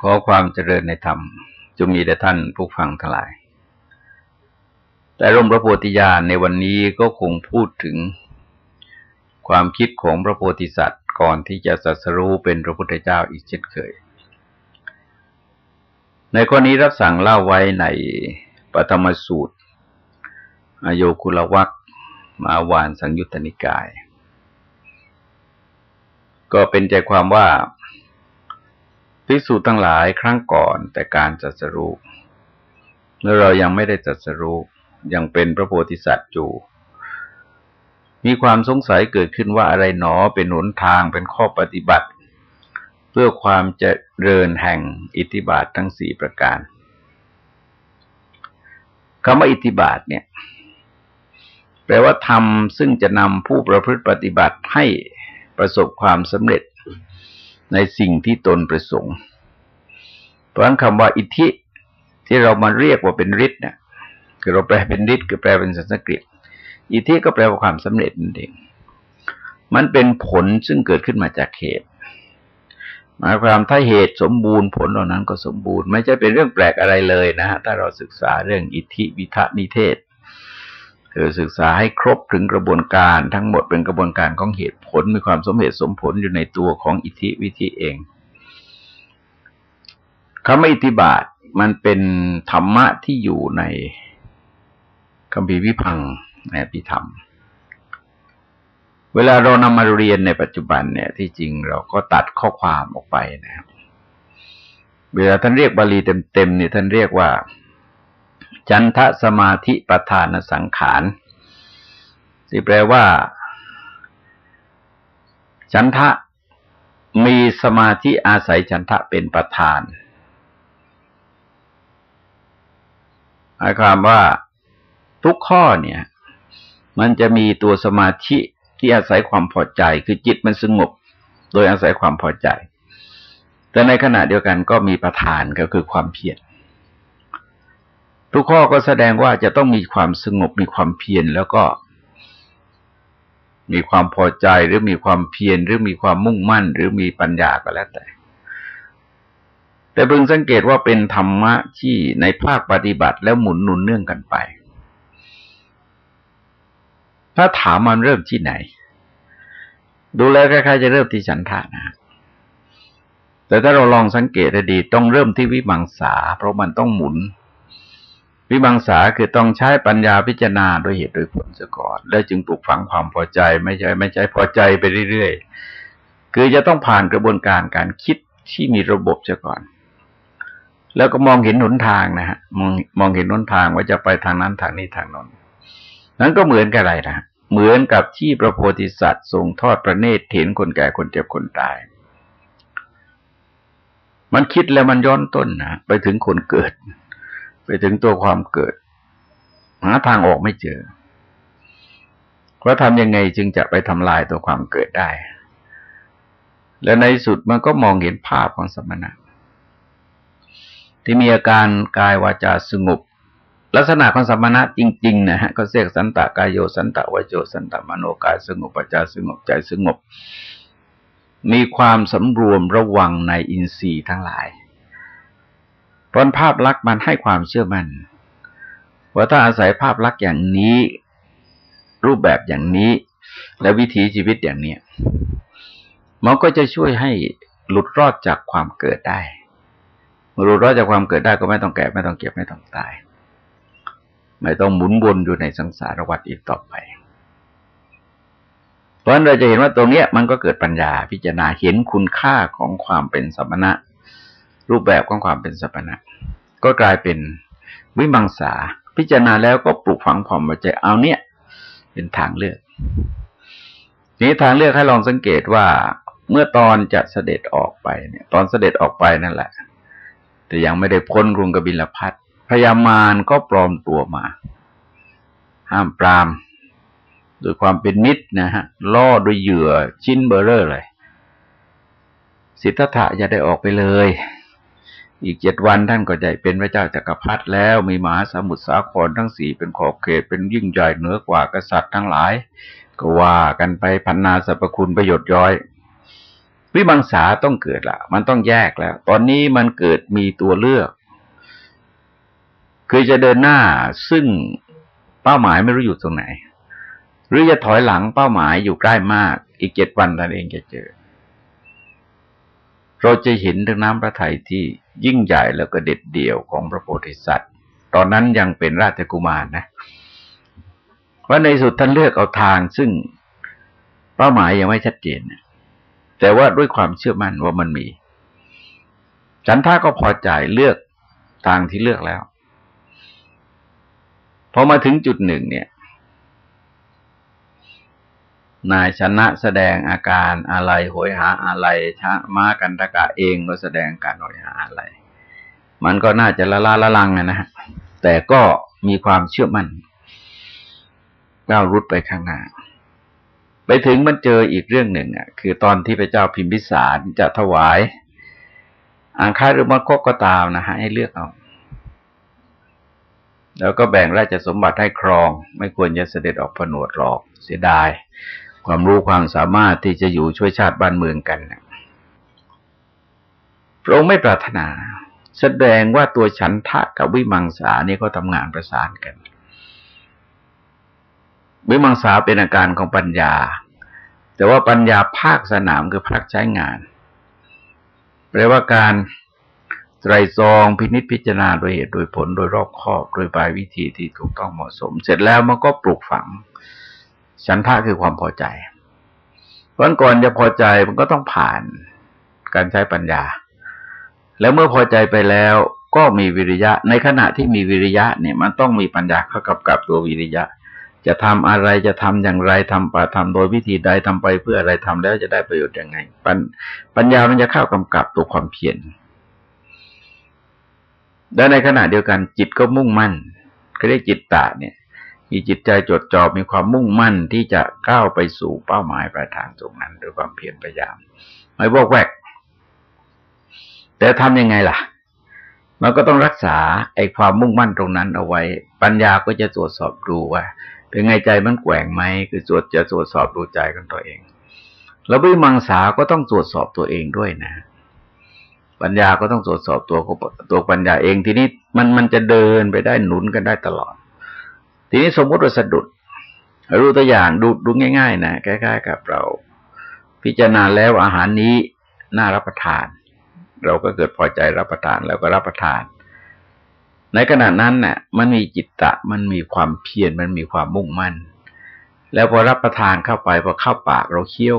ขอความเจริญในธรรมจงมีแด่ท่านผู้ฟังทั้งหลาย แต่ร่มพระโพธิญาณในวันนี้ก็คงพูดถึงความคิดของพระโพธิสัตว์ก่อนที่จะสัสรู้เป็นพระพุทธเจ้าอีกเช่นเคย ในข้อนี้รับสั่งเล่าไว้ในปฐมสูตร อโยคุลวักมาวานสังยุตตนิกาย ก็เป็นใจความว่า ภิกษุทั้งหลายครั้งก่อนแต่การจัดสรุปเมื่อเรายังไม่ได้จัดสรุปยังเป็นพระโพธิสัตว์อยู่ มีความสงสัยเกิดขึ้นว่าอะไรหนอเป็นหนทางเป็นข้อปฏิบัติ เพื่อความเจริญแห่งอิทธิบาททั้งสี่ประการคำว่าอิทธิบาทเนี่ย แปลว่าธรรมซึ่งจะนำผู้ประพฤติปฏิบัติให้ประสบความสำเร็จ ในสิ่งที่ตนประสงค์ เพราะฉะนั้นคำว่าอิทธิที่เรามาเรียกว่าเป็นฤทธิ์เนี่ยคือเราแปลเป็นฤทธิ์คือแปลเป็นสันสกฤตอิทธิก็แปลว่าความสำเร็จนั่นเอง มันเป็นผลซึ่งเกิดขึ้นมาจากเหตุหมายความถ้าเหตุสมบูรณ์ผลเหล่านั้นก็สมบูรณ์ ไม่ใช่เป็นเรื่องแปลกอะไรเลยนะฮะถ้าเราศึกษาเรื่องอิทธิวิทะนิเทศ คือศึกษาให้ครบถึงกระบวนการทั้งหมดเป็นกระบวนการของเหตุผลมีความสมเหตุสมผลอยู่ในตัวของอิทธิวิธิเองคำว่าอิทธิบาทมันเป็นธรรมะที่อยู่ในคำพีวิพังในพิธรรม เวลาเรานำมาเรียนในปัจจุบันเนี่ยที่จริงเราก็ตัดข้อความออกไปนะครับ เวลาท่านเรียกบาลีเต็มๆเนี่ยท่านเรียกว่า จันทสมาธิประธานสังขารที่แปลว่าจันทะมีสมาธิอาศัยจันทะเป็นประธานหมายความว่าทุกข้อเนี่ย มันจะมีตัวสมาธิที่อาศัยความพอใจ คือจิตมันสงบ โดยอาศัยความพอใจ แต่ในขณะเดียวกันก็มีประธานก็คือความเพียร ทุกข้อก็แสดงว่าจะต้องมีความสงบมีความเพียรแล้วก็ มีความพอใจหรือมีความเพียรหรือมีความมุ่งมั่น หรือมีปัญญาก็แล้วแต่ แต่เพิ่งสังเกตว่าเป็นธรรมะที่ในภาคปฏิบัติแล้วหมุนหนุนเนื่องกันไป ถ้าถามมันเริ่มที่ไหน ดูแลคล้ายๆจะเริ่มที่ฉันทานะแต่ถ้าเราลองสังเกตดีต้องเริ่มที่วิมังสา เพราะมันต้องหมุน วิบังสาคือต้องใช้ปัญญาพิจารณาโดยเหตุโดยผลซะก่อน แล้วจึงปลูกฝังความพอใจไม่ใช่ไม่ใช่พอใจไปเรื่อยๆ คือจะต้องผ่านกระบวนการการคิดที่มีระบบซะก่อน แล้วก็มองเห็นหนทางนะฮะมองมองเห็นหนทางว่าจะไปทางนั้นทางนี้ทางนั้นนั้นก็เหมือนกับอะไรนะเหมือนกับที่พระโพธิสัตว์ทรงทอดพระเนตรเห็นคนแก่คนเจ็บคนตาย มันคิดแล้วมันย้อนต้นนะไปถึงคนเกิด ไปถึงตัวความเกิด หาทางออกไม่เจอว่าทำยังไงจึงจะไปทำลายตัวความเกิดได้ และในสุดมันก็มองเห็นภาพของสมณะ ที่มีอาการกายวาจาสงบลักษณะของสมณะจริงๆนะฮะก็เรียกสันตกายโยสันตวโจสันตมโนกายสงบปัจจาสงบใจสงบ มีความสำรวมระวังในอินทรีย์ทั้งหลาย เพราะภาพลักษณ์มันให้ความเชื่อมัน่นว่าถ้าอาศัยภาพลักษณ์อย่างนี้ รูปแบบอย่างนี้ และวิถีชีวิตอย่างเนี้ยมันก็จะช่วยให้หลุดรอดจากความเกิดได้หลุดรอดจากความเกิดได้ก็ไม่ต้องแก่ไม่ต้องเก็บไม่ต้องตาย ไม่ต้องหมุนวนอยู่ในสังสารวัฏอีกต่อไป เพราะนั้นเราจะเห็นว่าตรงเนี้ยมันก็เกิดปัญญาพิจารณาเห็นคุณค่าของความเป็นสมณะ รูปแบบของความเป็นสัพนะก็กลายเป็นวิมังสา พิจารณาแล้วก็ปลูกฝังความใจเอาเนี่ย เป็นทางเลือก นี้ทางเลือกให้ลองสังเกตว่าเมื่อตอนจะเสด็จออกไปเนี่ย ตอนเสด็จออกไปนั่นแหละ แต่ยังไม่ได้พ้นกรุงกบิลพัทพยามารก็ปลอมตัวมา ห้ามปรามโดยความเป็นมิตรนะฮะ ล่อโดยเหยื่อชิ้นเบอร์เรอร์เลย สิทธัตถะอย่าได้ออกไปเลย อีกเจ็ดวันท่านก็จะเป็นพระเจ้าจากักรพรรดิแล้ว มีมหาสมุทรสาครทั้งสี่เป็นขอบเขตเป็นยิ่งใหญ่เหนือกว่ากษัตริย์ทั้งหลาย ก็ว่ากันไปพันนาสรรพคุณประโยชน์ย้อย วิมังสาต้องเกิดละมันต้องแยกแล้ว ตอนนี้มันเกิดมีตัวเลือก คือจะเดินหน้าซึ่งเป้าหมายไม่รู้อยู่ตรงไหน หรือจะถอยหลังเป้าหมายอยู่ใกล้มาก อีกเจ็ดวันนั่นเองจะเจอ เราจะเห็นถึงน้ำพระทัยที่ ยิ่งใหญ่แล้วก็เด็ดเดี่ยวของพระโพธิสัตว์ ตอนนั้นยังเป็นราชกุมารนนะว่าในสุดท่านเลือกเอาทางซึ่งเป้าหมายยังไม่ชัดเจนแต่ว่าด้วยความเชื่อมั่นว่ามันมี ฉันท่าก็พอใจเลือกทางที่เลือกแล้วพอมาถึงจุดหนึ่งเนี่ย นายชนะแสดงอาการอะไรโหยหาอะไรชะมากันตะกะเองก็แสดงการโหยหาอะไร มันก็น่าจะละลาละลังนะฮะแต่ก็มีความเชื่อมั่นก้าวรุดไปข้างหน้า ไปถึงมันเจออีกเรื่องหนึ่งอะ คือตอนที่พระเจ้าพิมพิสารจะถวายอ่างคาหรือมากก็ตามนะฮะให้เลือกเอาแล้วก็แบ่งราชสมบัติให้ครอง ไม่ควรจะเสด็จออกผนวดหรอกเสียดาย ความรู้ความสามารถที่จะอยู่ช่วยชาติบ้านเมืองกันพระองค์ไม่ปรารถนา แสดงว่าตัวฉันทะกับวิมังสานี่ก็ทำงานประสานกัน วิมังสาเป็นอาการของปัญญา แต่ว่าปัญญาภาคสนามคือภาคใช้งาน แปลว่าการไตรซองพินิจพิจารณาโดยเหตุโดยผลโดยรอบคอบโดยปลายวิธีที่ถูกต้องเหมาะสม เสร็จแล้วมันก็ปลูกฝัง ฉันทะคือความพอใจเพราะก่อนจะพอใจมันก็ต้องผ่านการใช้ปัญญา แล้วเมื่อพอใจไปแล้วก็มีวิริยะ ในขณะที่มีวิริยะเนี่ยมันต้องมีปัญญาเข้ากับกับตัววิริยะ จะทำอะไรจะทำอย่างไรทำไปทำโดยวิธีใดทำไปเพื่ออะไรทำแล้วจะได้ประโยชน์ยังไง ปัญปัญญามันจะเข้ากำกับตัวความเพียรและในขณะเดียวกันจิตก็มุ่งมั่นก็เรียกจิตตะเนี่ย มีจิตใจจดจ่อมีความมุ่งมั่นที่จะก้าวไปสู่เป้าหมายปลายทางตรงนั้นด้วยความเพียรพยายาม ไม่วอกแวก แต่ทำยังไงล่ะ มันก็ต้องรักษาไอ้ความมุ่งมั่นตรงนั้นเอาไว้ ปัญญาก็จะตรวจสอบดูว่า เป็นไงใจมันแกว่งไหมคือตรวจจะตรวจสอบดูใจกันตัวเอง แล้ววิมังสาก็ต้องตรวจสอบตัวเองด้วยนะปัญญาก็ต้องตรวจสอบตัวตัวปัญญาเองทีนี้มันมันจะเดินไปได้หนุนกันได้ตลอด ทีนี้สมมติว่าสะดุดรู้ตัวอย่างดูดูง่าย ๆ นะใกล้ๆกับเรา พิจารณาแล้วอาหารนี้น่ารับประทาน เราก็เกิดพอใจรับประทานแล้วก็รับประทาน ในขณะนั้นเนี่ยมันมีจิตตะ มันมีความเพียรมันมีความมุ่งมั่น แล้วพอรับประทานเข้าไปพอเข้าปากเราเคี้ยว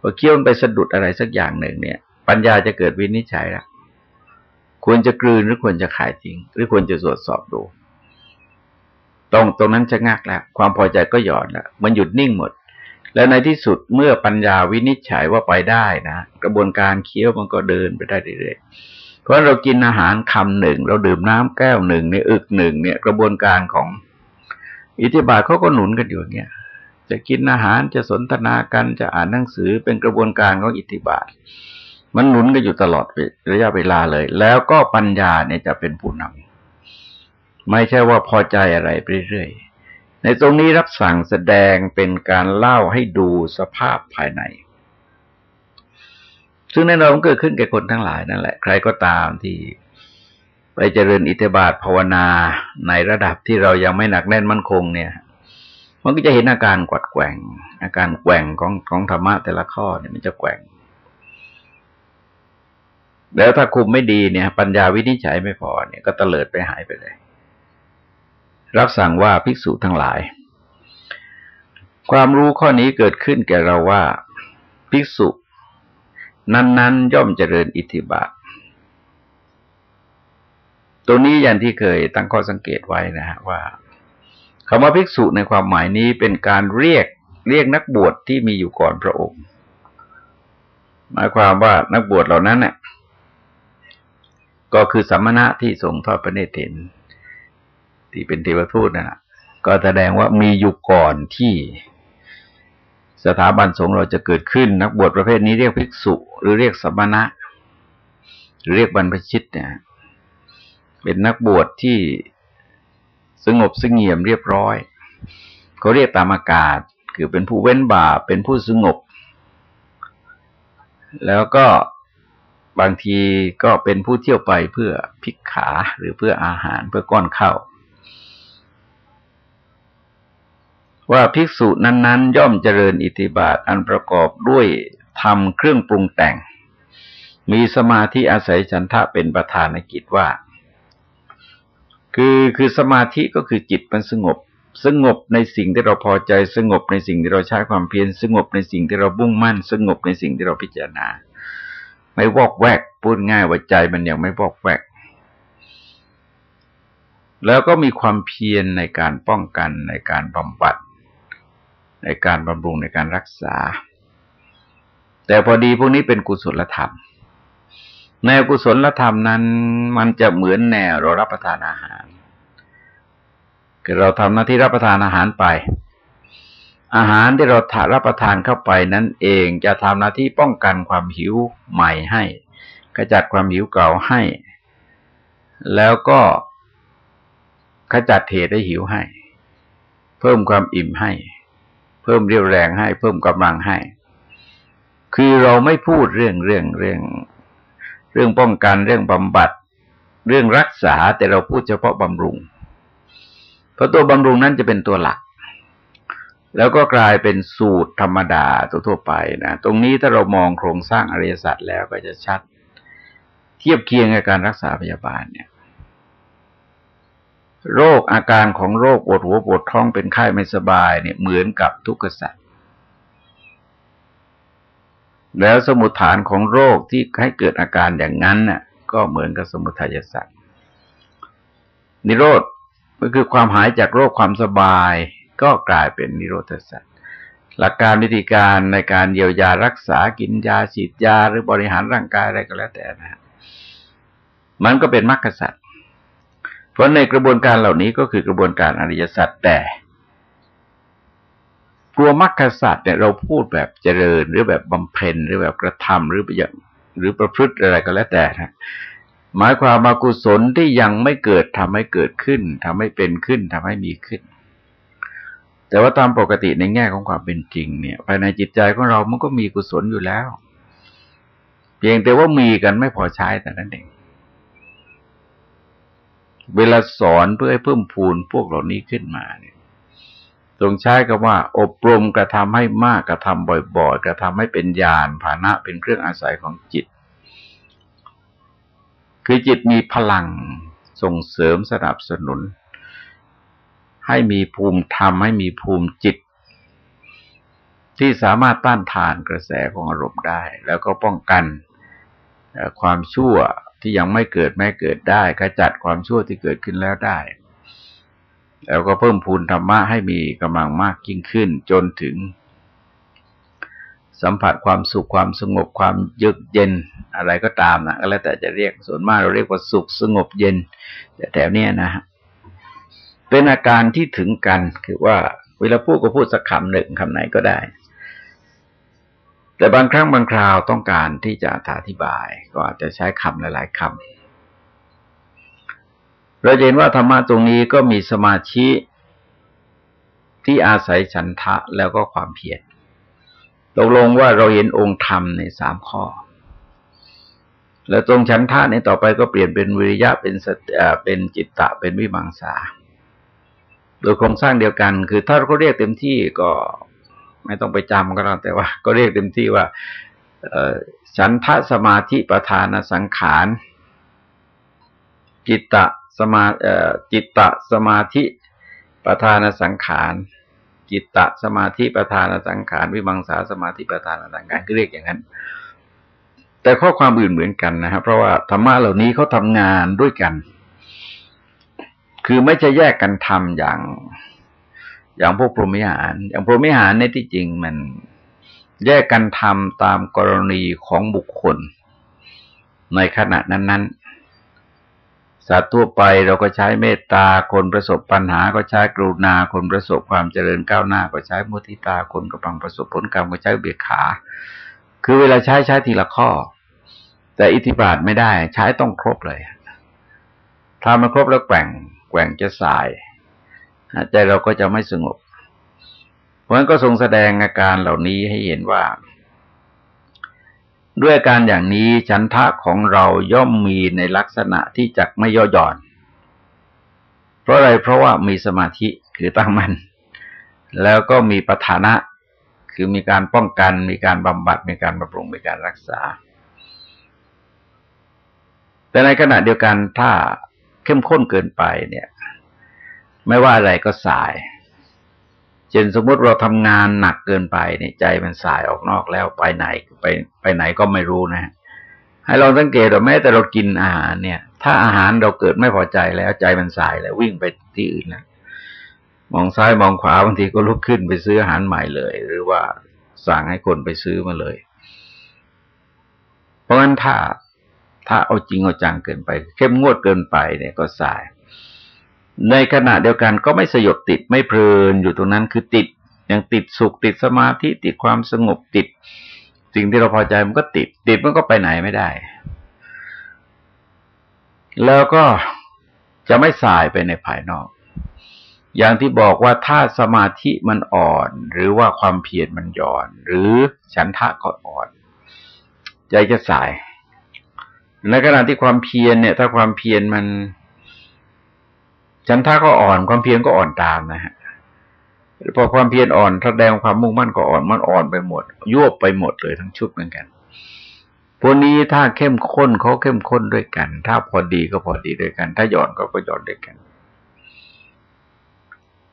พอเคี้ยวมันไปสะดุดอะไรสักอย่างหนึ่งเนี่ย ปัญญาจะเกิดวินิจฉัยแล้วควรจะกลืนหรือควรจะขายทิ้งหรือควรจะตรวจสอบดู ตรงตรงนั้นจะงักแล้วความพอใจก็หย่อนแล้วมันหยุดนิ่งหมด แล้วในที่สุดเมื่อปัญญาวินิจฉัยว่าไปได้นะกระบวนการเคี้ยวมันก็เดินไปได้เรื่อยๆเพราะเรากินอาหารคำหนึ่ง เราดื่มน้ำแก้วหนึ่งในอึกหนึ่งเนี่ยกระบวนการของอิทธิบาทเขาก็หนุนกันอยู่เนี่ยจะกินอาหารจะสนทนากันจะอ่านหนังสือเป็นกระบวนการของอิทธิบาท มันหนุนกันอยู่ตลอดระยะเวลาเลย แล้วก็ปัญญาเนี่ยจะเป็นผู้นำ ไม่ใช่ว่าพอใจอะไรไปเรื่อยๆ ในตรงนี้รับสั่งแสดงเป็นการเล่าให้ดูสภาพภายใน ซึ่งแน่นอนเกิดขึ้นแก่คนทั้งหลายนั่นแหละ ใครก็ตามที่ไปเจริญอิทธิบาทภาวนาในระดับที่เรายังไม่หนักแน่นมั่นคงเนี่ย มันก็จะเห็นอาการกวัดแกว่ง อาการแกว่งของของธรรมะแต่ละข้อเนี่ยมันจะแกว่ง แล้วถ้าคุมไม่ดีเนี่ย ปัญญาวินิจฉัยไม่พอเนี่ยก็เตลิดไปหายไปเลย รับสั่งว่าภิกษุทั้งหลาย ความรู้ข้อนี้เกิดขึ้นแก่เราว่าภิกษุ นั้นๆ ย่อมเจริญอิทธิบาทตัวนี้อย่างที่เคยตั้งข้อสังเกตไว้นะฮะว่าคำว่าภิกษุในความหมายนี้เป็นการเรียกเรียกนักบวชที่มีอยู่ก่อนพระองค์ หมายความว่านักบวชเหล่านั้นเนี่ยก็คือสัมมณะที่ทรงทอดพระเนตรเห็น ที่เป็นเทวทูตนะ่ะ ก็แสดงว่ามีอยู่ก่อนที่สถาบันสงฆ์เราจะเกิดขึ้น นักบวชประเภทนี้เรียกภิกษุหรือเรียกสัมมณะ หรือเรียกบรรพชิตเนี่ย เป็นนักบวชที่สงบสงเงียมเรียบร้อยเขาเรียกตามอากาศ คือเป็นผู้เว้นบาปเป็นผู้สงบ แล้วก็บางทีก็เป็นผู้เที่ยวไปเพื่อพิกขาหรือเพื่ออาหารเพื่อก้อนข้าว ว่าภิกษุนั้น ๆ ย่อมเจริญอิติบาทอันประกอบด้วยทำเครื่องปรุงแต่ง มีสมาธิอาศัยฉันทะเป็นประธานในกิจว่า คือคือสมาธิก็คือจิตมันสงบ สงบในสิ่งที่เราพอใจสงบในสิ่งที่เราใช้ความเพียรสงบในสิ่งที่เราบุ่งมั่น สงบในสิ่งที่เราพิจารณา ไม่วอกแวกพูดง่ายว่าใจมันยังไม่วอกแวกแล้วก็มีความเพียรในการป้องกันในการบำบัด ในการบำรุงในการรักษา แต่พอดีพวกนี้เป็นกุศลธรรม แนวกุศลธรรมนั้น มันจะเหมือนแนวเรารับประทานอาหารคือเราทำหน้าที่รับประทานอาหารไป อาหารที่เราถารับประทานเข้าไปนั้นเองจะทำหน้าที่ป้องกันความหิวใหม่ให้กระจัดความหิวเก่าให้ แล้วก็ขจัดเหตุให้หิวให้ เพิ่มความอิ่มให้ เพิ่มเรียวแรงให้ เพิ่มกำลังให้ คือเราไม่พูดเรื่องเรื่องเรื่อง เรื่องป้องกันเรื่องบำบัด เรื่องรักษาแต่เราพูดเฉพาะบำรุง เพราะตัวบำรุงนั้นจะเป็นตัวหลัก แล้วก็กลายเป็นสูตรธรรมดาทั่วไปนะตรงนี้ถ้าเรามองโครงสร้างอริยสัจแล้วก็จะชัด เทียบเคียงกับการรักษาพยาบาลเนี่ย โรคอาการของโรคปวดหัวปวดท้องเป็นไข้ไม่สบายเนี่ยเหมือนกับทุกขสัตว์แล้วสมุทฐานของโรคที่ให้เกิดอาการอย่างนั้นน่ะ ก็เหมือนกับสมุทัยสัตว์นิโรธก็คือความหายจากโรคความสบาย ก็กลายเป็นนิโรธสัตว์หลักการวิธีการในการเยียวยารักษากินยาฉีดยาหรือบริหารร่างกายอะไรก็แล้วแต่นะมันก็เป็นมรรคสัตว์ เพราะในกระบวนการเหล่านี้ก็คือกระบวนการอริยสัจแต่กลัวมรรคสัตว์เนี่ยเราพูดแบบเจริญหรือแบบบำเพ็ญหรือแบบกระทำหรืออย่างหรือประพฤติอะไรก็แล้วแต่นะหมายความมากุศลที่ยังไม่เกิดทำให้เกิดขึ้นทำให้เป็นขึ้นทำให้มีขึ้น แต่ว่าตามปกติในแง่ของความเป็นจริงเนี่ย ภายในจิตใจของเรามันก็มีกุศลอยู่แล้ว เพียงแต่ว่ามีกันไม่พอใช้แต่นั้นเอง เวลาสอนเพื่อให้เพิ่มพูนพวกเหล่านี้ขึ้นมาเนี่ยตรงใช้คำว่า อบรมกระทำให้มากกระทำบ่อยๆ กระทำให้เป็นญาณภาณะเป็นเครื่องอาศัยของจิต คือจิตมีพลังส่งเสริมสนับสนุน ให้มีภูมิธรรมให้มีภูมิจิต ที่สามารถต้านทานกระแสของอารมณ์ได้ แล้วก็ป้องกันความชั่ว ที่ยังไม่เกิดไม่เกิดได้ขจัดความชั่วที่เกิดขึ้นแล้วได้ แล้วก็เพิ่มพูนธรรมะให้มีกำลังมากยิ่งขึ้น จนถึง สัมผัสความสุขความสงบความเยือกเย็นอะไรก็ตามนะก็แล้วแต่จะเรียกส่วนมากเราเรียกว่าสุขสงบเย็นแต่แถวนี้นะฮะเป็นอาการที่ถึงกันคือว่าเวลาพูดก็พูดสักคำหนึ่งคำไหนก็ได้ แต่บางครั้งบางคราวต้องการที่จะอธิบาย ก็อาจจะใช้คำหลาย ๆคำเราเห็นว่าธรรมะตรงนี้ก็มีสมาธิที่อาศัยฉันทะแล้วก็ความเพียรตกลงว่าเราเห็นองค์ธรรมในสามข้อ แล้วตรงฉันทะในต่อไปก็เปลี่ยนเป็นวิริยะเป็นสติเป็นจิตตะเป็นวิมังสา โดยโครงสร้างเดียวกัน คือถ้าเราเรียกเต็มที่ก็ ไม่ต้องไปจำก็แล้วแต่ว่า ก็เรียกเต็มที่ว่าฉันทะสมาธิประธานสังขารจิตตะสมาจิตตะสมาธิประธานสังขารจิตตะสมาธิประธานสังขารวิมังสาสมาธิประธานสังขารก็เรียกอย่างนั้น แต่ข้อความอื่นเหมือนกันนะครับเพราะว่าธรรมะเหล่านี้เขาทำงานด้วยกัน คือไม่จะแยกกันทำอย่าง อย่างพวกพรหมิหาร อย่างพรหมิหารในที่จริงมันแยกกันทำตามกรณีของบุคคล ในขณะนั้น ๆ สัตว์ทั่วไปเราก็ใช้เมตตา คนประสบปัญหาก็ใช้กรุณา คนประสบความเจริญก้าวหน้า ก็ใช้มุทิตา คนกำลังประสบผลกรรมก็ใช้เบียขา คือเวลาใช้ใช้ทีละข้อ แต่อิทธิบาทไม่ได้ ใช้ต้องครบเลย ถ้ามันครบแล้วแกว่งแกว่งจะสาย ใจเราก็จะไม่สงบ เพราะฉะนั้นก็ทรงแสดงอาการเหล่านี้ให้เห็นว่า ด้วยการอย่างนี้ฉันทะของเราย่อมมีในลักษณะที่จักไม่ย่อหย่อน เพราะอะไรเพราะว่ามีสมาธิคือตั้งมัน่นแล้วก็มีปฐานะคือมีการป้องกัน มีการบำบัด มีการบำรุง มีการรักษา แต่ในขณะเดียวกันถ้าเข้มข้นเกินไปเนี่ย ไม่ว่าอะไรก็สาย เช่นสมมติเราทำงานหนักเกินไปเนี่ยใจมันสายออกนอกแล้วไปไหนไปไปไหนก็ไม่รู้นะ ให้เราสังเกตว่าแม้แต่เรากินอาหารเนี่ย ถ้าอาหารเราเกิดไม่พอใจแล้วใจมันสายแล้ววิ่งไปที่อื่นแล้วมองซ้ายมองขวาบางทีก็ลุกขึ้นไปซื้ออาหารใหม่เลย หรือว่าสั่งให้คนไปซื้อมาเลย เพราะงั้นถ้าถ้าเอาจริงเอาจังเกินไป เข้มงวดเกินไปเนี่ยก็สาย ในขณะเดียวกันก็ไม่สยบติดไม่เพลินอยู่ตรงนั้นคือติดอยังติดสุขติดสมาธิติดความสงบติด สิ่งที่เราพอใจมันก็ติด ติดมันก็ไปไหนไม่ได้ แล้วก็จะไม่สายไปในภายนอก อย่างที่บอกว่าถ้าสมาธิมันอ่อน หรือว่าความเพียรมันหย่อน หรือฉันทะก็อ่อน ใจจะสายในขณะที่ความเพียรเนี่ย ถ้าความเพียรมัน ฉันทะก็อ่อนความเพียรก็อ่อนตามนะฮะพอความเพียรอ่อนแสดงความมุ่งมั่นก็อ่อนมันอ่อนไปหมดยวบไปหมดเลยทั้งชุดเหมือนกันพวกนี้ถ้าเข้มข้นเขาเข้มข้นด้วยกัน ถ้าพอดีก็พอดีด้วยกัน ถ้าหย่อนก็ก็หย่อนด้วยกัน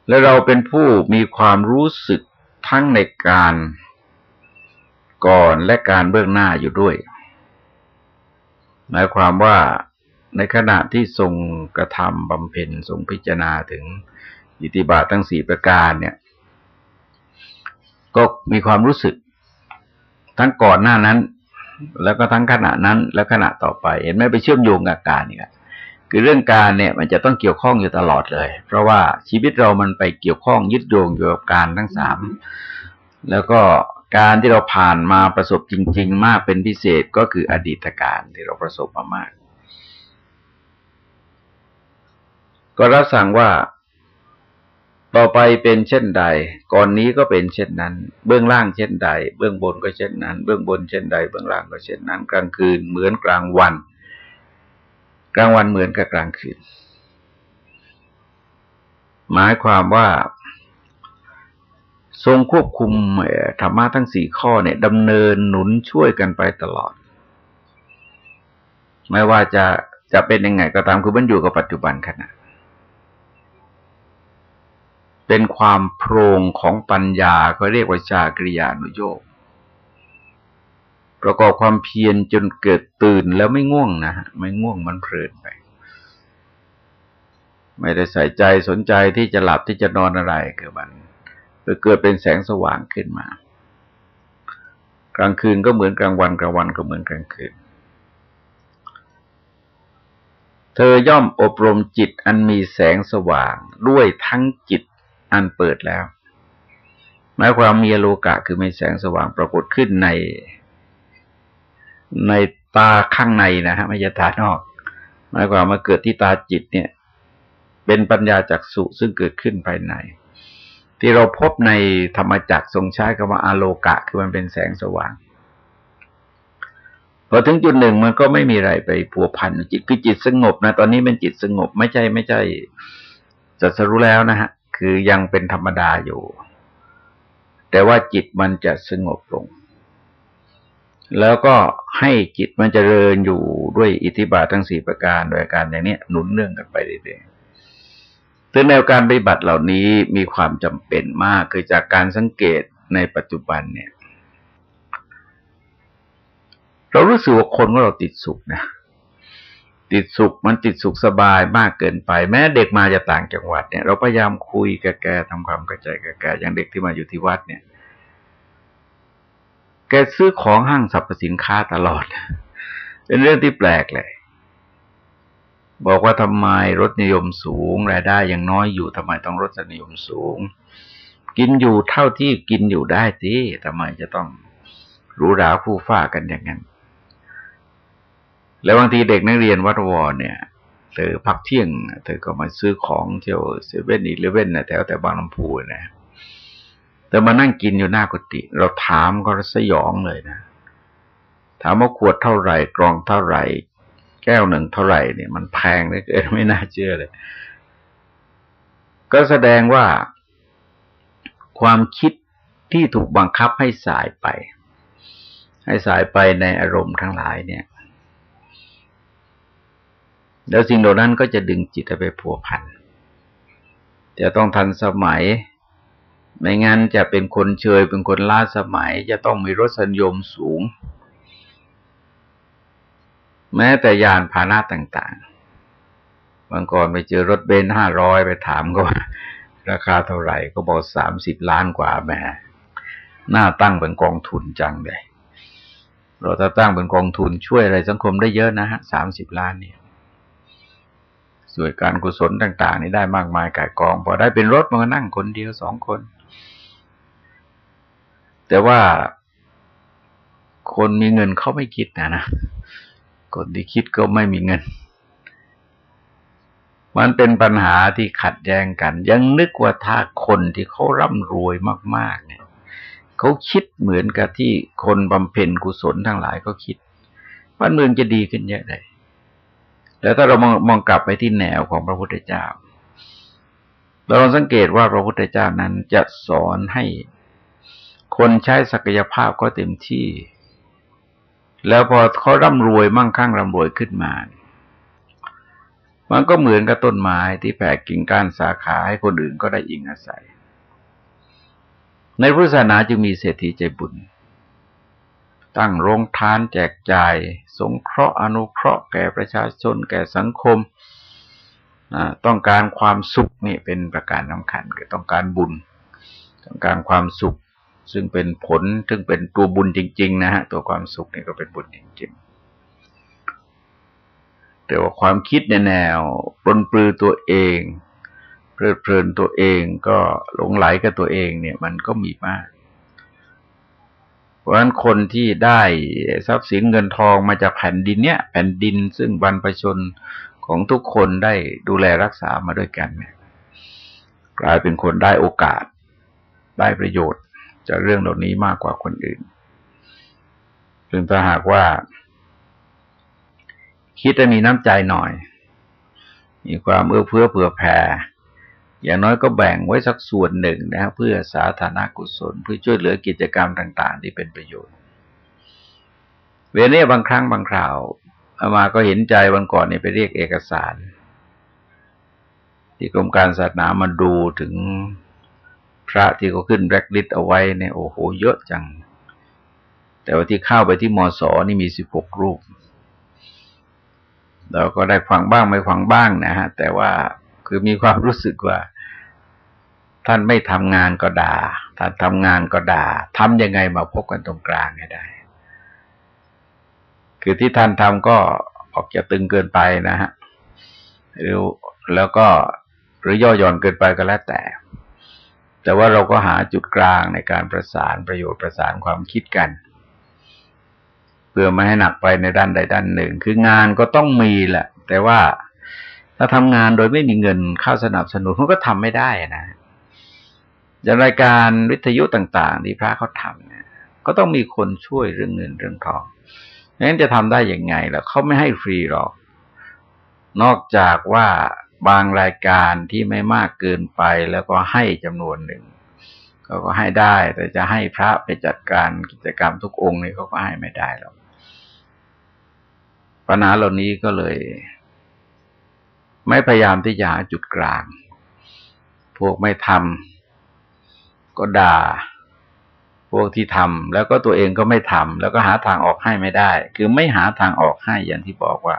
และเราเป็นผู้มีความรู้สึกทั้งในการก่อนและการเบื้องหน้าอยู่ด้วย หมายความว่า ในขณะที่ทรงกระทำบำเพ็ญทรงพิจารณาถึงอิทธิบาททั้งสี่ประการเนี่ย ก็มีความรู้สึก ทั้งก่อนหน้านั้น แล้วก็ทั้งขณะนั้น และขณะต่อไป เห็นไหมไปเชื่อมโยงกับการนี่แหละคือเรื่องการเนี่ยมันจะต้องเกี่ยวข้องอยู่ตลอดเลย เพราะว่าชีวิตเรามันไปเกี่ยวข้องยึดโยงอยู่กับการทั้งสามแล้วก็การที่เราผ่านมาประสบจริง ๆ มากเป็นพิเศษก็คืออดีตการที่เราประสบมามาก ก็รับสั่งว่า ต่อไปเป็นเช่นใด ก่อนนี้ก็เป็นเช่นนั้น เบื้องล่างเช่นใด เบื้องบนก็เช่นนั้น เบื้องบนเช่นใด เบื้องล่างก็เช่นนั้น กลางคืนเหมือนกลางวัน กลางวันเหมือนกับกลางคืน หมายความว่าทรงควบคุมธรรมะทั้งสี่ข้อเนี่ยดำเนินหนุนช่วยกันไปตลอด ไม่ว่าจะจะเป็นยังไงก็ตามคือมันอยู่กับปัจจุบันขณะ เป็นความโพรงของปัญญาเขาเรียกว่าชากริยานุโยกประกอบความเพียรจนเกิดตื่นแล้วไม่ง่วงนะฮะไม่ง่วงมันเพลินไป ไม่ได้ใส่ใจสนใจที่จะหลับที่จะนอนอะไรเกิดมันเกิดเป็นแสงสว่างขึ้นมา กลางคืนก็เหมือนกลางวันกลางวันก็เหมือนกลางคืน เธอย่อมอบรมจิตอันมีแสงสว่างด้วยทั้งจิต อันเปิดแล้วหมายความมีโลกะคือมีแสงสว่างปรากฏขึ้นใน ในตาข้างในนะฮะไม่ใช่ตานอกหมายความมาเกิดที่ตาจิตเนี่ย เป็นปัญญาจักสุซึ่งเกิดขึ้นภายใน ที่เราพบในธรรมจักทรงใช้คำว่าอโลกะ คือมันเป็นแสงสว่างพอถึงจุดหนึ่งมันก็ไม่มีอะไรไปผัวพันจิตคือจิตสงบนะ ตอนนี้เป็นจิตสงบไม่ใช่ไม่ใช่จะสรู้แล้วนะฮะ คือยังเป็นธรรมดาอยู่ แต่ว่าจิตมันจะสงบลง แล้วก็ให้จิตมันจเจริญอยู่ด้วยอิทธิบาททั้งสี่ประการโดยการอย่างนี้หนุนเนื่องกันไปเรื่อยๆซึ่งแนวการปฏิบัติเหล่านี้มีความจำเป็นมากคือจากการสังเกตในปัจจุบันเนี่ย เรารู้สึกว่าคนของเราติดสุขนะ ติดสุขมันติดสุขสบายมากเกินไป แม้เด็กมาจากต่างจังหวัดเนี่ยเราพยายามคุยกับแกทำความเข้าใจกับแกอย่างเด็กที่มาอยู่ที่วัดเนี่ย แกซื้อของห้างสรรพสินค้าตลอด เป็นเรื่องที่แปลกเลย บอกว่าทำไมรถนิยมสูง รายได้ยังน้อยอยู่ทำไมต้องรถนิยมสูง กินอยู่เท่าที่กินอยู่ได้สิทำไมจะต้องหรูหราผู้ฟ้ากันอย่างนั้น แล้วบางทีเด็กนักเรียนวัดวอเนี่ยเธอพักเที่ยง เธอก็มาซื้อของเที่ยวเซเว่นอีเลเว่นนะแถวแต่บางลำพูนะแต่มานั่งกินอยู่หน้ากุฏิเราถามก็สยองเลยนะ ถามว่าขวดเท่าไหร่กรองเท่าไหร่ แก้วหนึ่งเท่าไหร่เนี่ยมันแพงเหลือเกินไม่น่าเชื่อเลย ก็แสดงว่าความคิดที่ถูกบังคับให้สายไป ให้สายไปในอารมณ์ทั้งหลายเนี่ย แล้วสิ่งเหล่านั้นก็จะดึงจิตไปผัวพันจะต้องทันสมัย ไม่งั้นจะเป็นคนเชยเป็นคนล้าสมัย จะต้องมีรสนิยมสูง แม้แต่ยานพาหนะต่างๆ บางก่อนไปเจอรถเบนซ์ห้าร้อยไปถามก็ว่าราคาเท่าไหร่ก็บอกสามสิบล้านกว่าแม่หน้าตั้งเป็นกองทุนจังเลยเราถ้าตั้งเป็นกองทุนช่วยอะไรสังคมได้เยอะนะฮะสามสิบล้านเนี่ย สวยการกุศลต่าง ๆ นี่ได้มากมายกายกอง พอได้เป็นรถมันก็นั่งคนเดียวสองคน แต่ว่าคนมีเงินเขาไม่คิดนะนะคนที่คิดก็ไม่มีเงิน มันเป็นปัญหาที่ขัดแย้งกัน ยังนึกว่าถ้าคนที่เขาร่ำรวยมาก ๆ เนี่ยเขาคิดเหมือนกับที่คนบำเพ็ญกุศลทั้งหลายก็คิดบ้านเมืองจะดีขึ้นเยอะเลย แล้วถ้าเรามองมองกลับไปที่แนวของพระพุทธเจ้า เราลองสังเกตว่าพระพุทธเจ้านั้นจะสอนให้คนใช้ศักยภาพก็เต็มที่ แล้วพอเขาร่ำรวยมั่งคั่งร่ำรวยขึ้นมา มันก็เหมือนกับต้นไม้ที่แผ่กิ่งก้านสาขาให้คนอื่นก็ได้อิงอาศัย ในพุทธศาสนาจึงมีเศรษฐีใจบุญ ตั้งโรงทานแจกจ่าย สงเคราะห์อนุเคราะห์แก่ประชาชนแก่สังคมต้องการความสุขนี่เป็นประการสำคัญคือต้องการบุญ ต้องการความสุข ซึ่งเป็นผลซึ่งเป็นตัวบุญจริง ๆ นะฮะตัวความสุขนี่ก็เป็นบุญจริง ๆ แต่ว่าความคิดในแนวปลนปลือตัวเองเพลิดเพลินตัวเองก็หลงไหลกับตัวเองเนี่ยมันก็มีมาก ราะฉะนั้นคนที่ได้ทรัพย์สินเงินทองมาจากแผ่นดินเนี่ยแผ่นดินซึ่งบรรพชนของทุกคนได้ดูแลรักษามาด้วยกันเนี่ยกลายเป็นคนได้โอกาส ได้ประโยชน์จากเรื่องเหล่านี้มากกว่าคนอื่นซึ่งถ้าหากว่า คิดจะมีน้ำใจหน่อย มีความเอื้อเฟื้อเผื่อแผ่ อย่างน้อยก็แบ่งไว้สักส่วนหนึ่งนะครับเพื่อสาธารณกุศล เพื่อช่วยเหลือกิจกรรมต่าง ๆ ที่เป็นประโยชน์ เวลาบางครั้งบางคราวอามาก็เห็นใจวันก่อนนี่ไปเรียกเอกสาร ที่กรมการศาสนามาดูถึงพระที่เขาขึ้นแบล็คลิสต์เอาไว้เนี่ยโอ้โหเยอะจัง แต่ว่าที่เข้าไปที่มอสอนี่มีสิบหกรูป เราก็ได้ฟังบ้างไม่ฟังบ้างนะฮะ แต่ว่า คือมีความรู้สึกว่า ท่านไม่ทำงานก็ด่าท่านทำงานก็ด่าทำยังไงมาพบกันตรงกลางให้ได้ คือที่ท่านทำก็ออกจะตึงเกินไปนะฮะหรือแล้วก็หรือย่อหย่อนเกินไปก็แล้วแต่ แต่ว่าเราก็หาจุดกลางในการประสานประโยชน์ประสานความคิดกัน เพื่อไม่ให้หนักไปในด้านใดด้านหนึ่ง คืองานก็ต้องมีแหละ แต่ว่า ถ้าทำงานโดยไม่มีเงินเข้าสนับสนุนมันก็ทำไม่ได้นะอย่างรายการวิทยุต่างๆ ที่พระเขาทำเนี่ย ก็ต้องมีคนช่วยเรื่องเงินเรื่องทองงั้นจะทำได้อย่างไงล่ะเขาไม่ให้ฟรีหรอก นอกจากว่าบางรายการที่ไม่มากเกินไปแล้วก็ให้จำนวนหนึ่งเขาก็ให้ได้ แต่จะให้พระไปจัดการกิจกรรมทุกองค์นี่เขาก็ให้ไม่ได้หรอกปัญหาเหล่านี้ก็เลย ไม่พยายามที่จะหาจุดกลาง พวกไม่ทำก็ด่า พวกที่ทำแล้วก็ตัวเองก็ไม่ทำแล้วก็หาทางออกให้ไม่ได้ คือไม่หาทางออกให้อย่างที่บอกว่า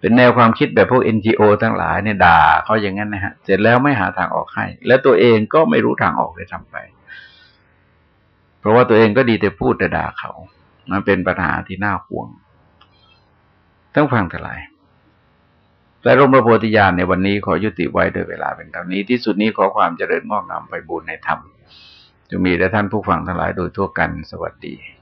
เป็นแนวความคิดแบบพวก NGO ทั้งหลายเนี่ยด่าเขาอย่างนั้นนะฮะ เสร็จแล้วไม่หาทางออกให้ แล้วตัวเองก็ไม่รู้ทางออกเลยทำไป เพราะว่าตัวเองก็ดีแต่พูดแต่ด่าเขา มันเป็นปัญหาที่น่าห่วง ต้องฟังทั้งหลาย และรมพระโพธิญาณในวันนี้ขอยุติไว้โดยเวลาเป็นเท่านี้ที่สุดนี้ขอความเจริญงอกงามไปบูรณนธรรมจงมีแด่ท่านผู้ฟังทั้งหลายโดยทั่วกันสวัสดี